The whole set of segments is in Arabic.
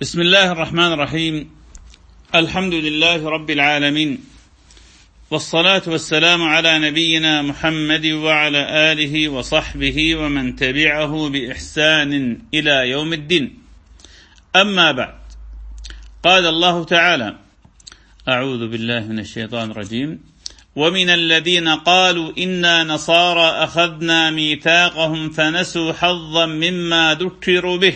بسم الله الرحمن الرحيم. الحمد لله رب العالمين. والصلاة والسلام على نبينا محمد وعلى آله وصحبه ومن تبعه بإحسان إلى يوم الدين. أما بعد قال الله تعالى أعوذ بالله من الشيطان الرجيم. ومن الذين قالوا إنا نصارى أخذنا ميثاقهم فنسوا حظا مما ذكروا به.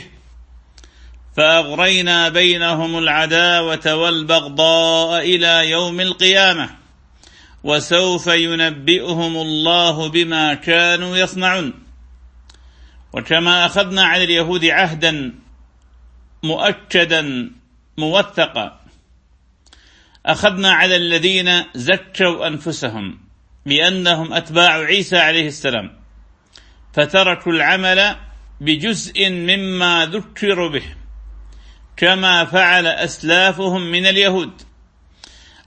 فأغرينا بينهم العداوة والبغضاء إلى يوم القيامة وسوف ينبئهم الله بما كانوا يصنعون. وكما أخذنا على اليهود عهدا مؤكدا موثقا أخذنا على الذين زكوا أنفسهم بأنهم أتباع عيسى عليه السلام فتركوا العمل بجزء مما ذكروا به. كما فعل أسلافهم من اليهود.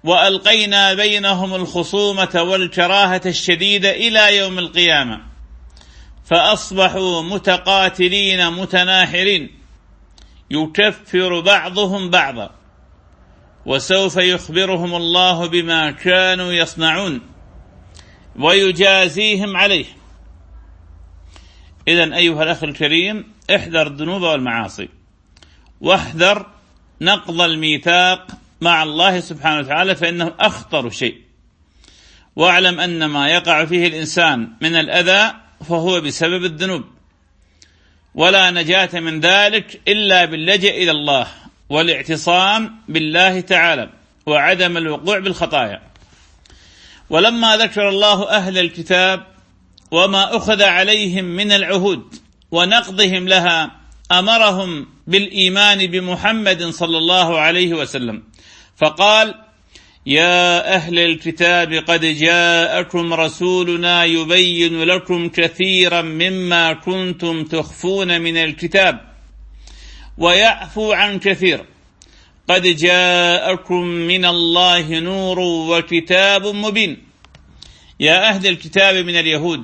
وألقينا بينهم الخصومة والكراهة الشديدة إلى يوم القيامة. فأصبحوا متقاتلين متناحرين. يكفر بعضهم بعضا. وسوف يخبرهم الله بما كانوا يصنعون. ويجازيهم عليه. إذا أيها الأخ الكريم احذر الذنوب والمعاصي. واحذر نقض الميثاق مع الله سبحانه وتعالى فإنه أخطر شيء. واعلم أن ما يقع فيه الإنسان من الأذى فهو بسبب الذنوب. ولا نجاة من ذلك إلا باللجأ إلى الله والاعتصام بالله تعالى وعدم الوقوع بالخطايا. ولما ذكر الله أهل الكتاب وما أخذ عليهم من العهود ونقضهم لها أمرهم بالإيمان بمحمد صلى الله عليه وسلم. فقال يا أهل الكتاب قد جاءكم رسولنا يبين لكم كثيرا مما كنتم تخفون من الكتاب ويعفو عن كثير. قد جاءكم من الله نور وكتاب مبين. يا أهل الكتاب من اليهود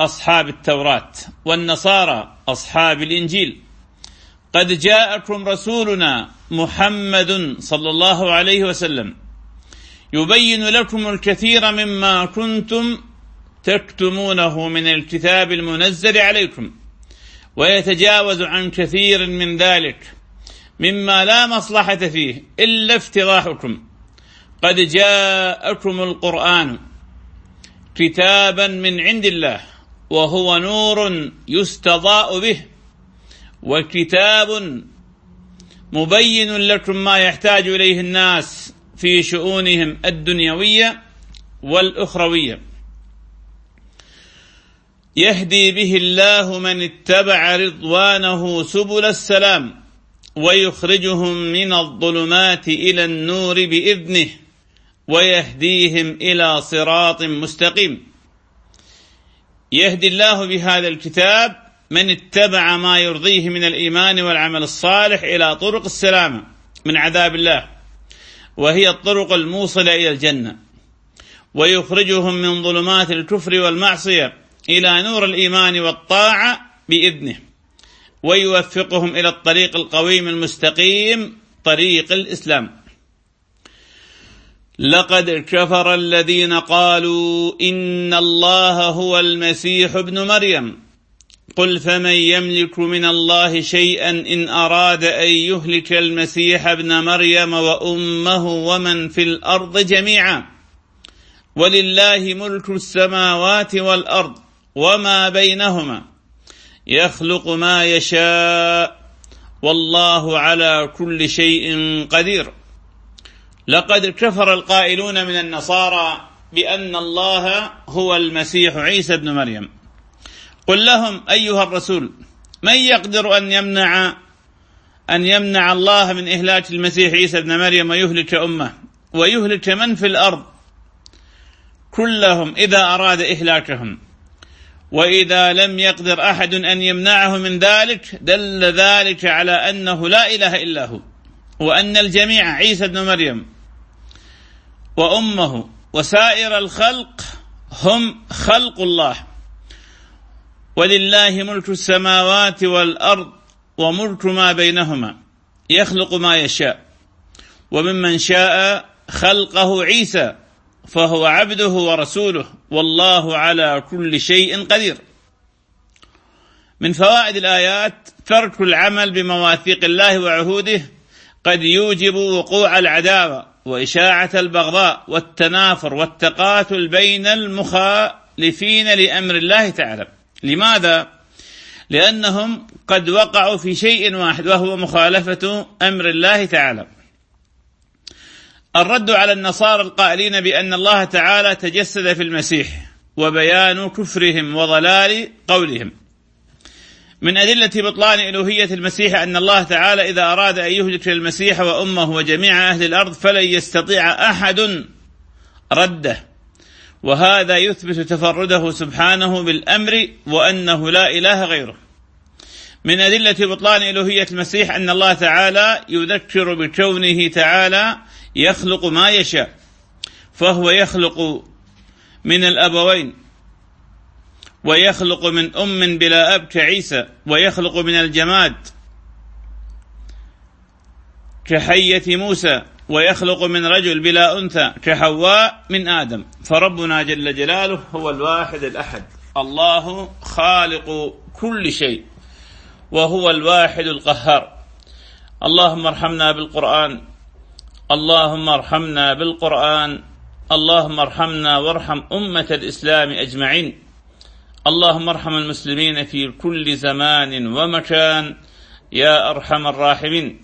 أصحاب التوراة والنصارى أصحاب الإنجيل. قد جاءكم رسولنا محمد صلى الله عليه وسلم. يبين لكم الكثير مما كنتم تكتمونه من الكتاب المنزل عليكم ويتجاوز عن كثير من ذلك مما لا مصلحة فيه إلا افتضاحكم قد جاءكم القرآن كتابا من عند الله وهو نور يستضاء به وكتاب مبين لكم ما يحتاج إليه الناس في شؤونهم الدنيوية والأخروية. يهدي به الله من اتبع رضوانه سبل السلام ويخرجهم من الظلمات إلى النور بإذنه ويهديهم إلى صراط مستقيم. يهدي الله بهذا الكتاب من اتبع ما يرضيه من الإيمان والعمل الصالح إلى طرق السلامة من عذاب الله وهي الطرق الموصلة إلى الجنة ويخرجهم من ظلمات الكفر والمعصية إلى نور الإيمان والطاعة بإذنه ويوفقهم إلى الطريق القويم المستقيم طريق الإسلام. لقد كفر الذين قالوا إن الله هو المسيح ابن مريم. قل فمن يملك من الله شيئا إن أراد أن يهلك المسيح ابن مريم وأمه ومن في الأرض جميعا ولله ملك السماوات والأرض وما بينهما يخلق ما يشاء والله على كل شيء قدير لقد كفر القائلون من النصارى بأن الله هو المسيح عيسى ابن مريم قل لهم أيها الرسول من يقدر أن يمنع أن يمنع الله من إهلاك المسيح عيسى ابن مريم ويهلك أمه؟ ويهلك من في الأرض؟ كلهم إذا أراد إهلاكهم. وإذا لم يقدر أحد أن يمنعه من ذلك دل ذلك على أنه لا إله إلا هو وأن الجميع عيسى ابن مريم وأمه وسائر الخلق هم خلق الله. ولله ملك السماوات والأرض وملك ما بينهما يخلق ما يشاء وممن شاء خلقه عيسى فهو عبده ورسوله والله على كل شيء قدير. من فوائد الآيات ترك العمل بمواثيق الله وعهوده قد يوجب وقوع العداوة وإشاعة البغضاء والتنافر والتقاتل بين المخالفين لأمر الله تعالى. لماذا؟ لأنهم قد وقعوا في شيء واحد وهو مخالفة أمر الله تعالى. الرد على النصارى القائلين بأن الله تعالى تجسد في المسيح وبيان كفرهم وضلال قولهم. من أدلة بطلان ألوهية المسيح أن الله تعالى إذا أراد أن يهلك المسيح وأمه وجميع أهل الأرض فلن يستطيع أحد رده. وهذا يثبت تفرده سبحانه بالأمر وأنه لا إله غيره. من أدلة بطلان ألوهية المسيح أن الله تعالى يذكر بكونه تعالى يخلق ما يشاء فهو يخلق من الأبوين ويخلق من أم بلا أب كعيسى ويخلق من الجماد كحية موسى ويخلق من رجل بلا أنثى كحواء من آدم. فربنا جل جلاله هو الواحد الأحد. الله خالق كل شيء. وهو الواحد القهار. اللهم ارحمنا بالقرآن. اللهم ارحمنا بالقرآن. اللهم ارحمنا وارحم أمة الإسلام أجمعين. اللهم ارحم المسلمين في كل زمان ومكان. يا أرحم الراحمين.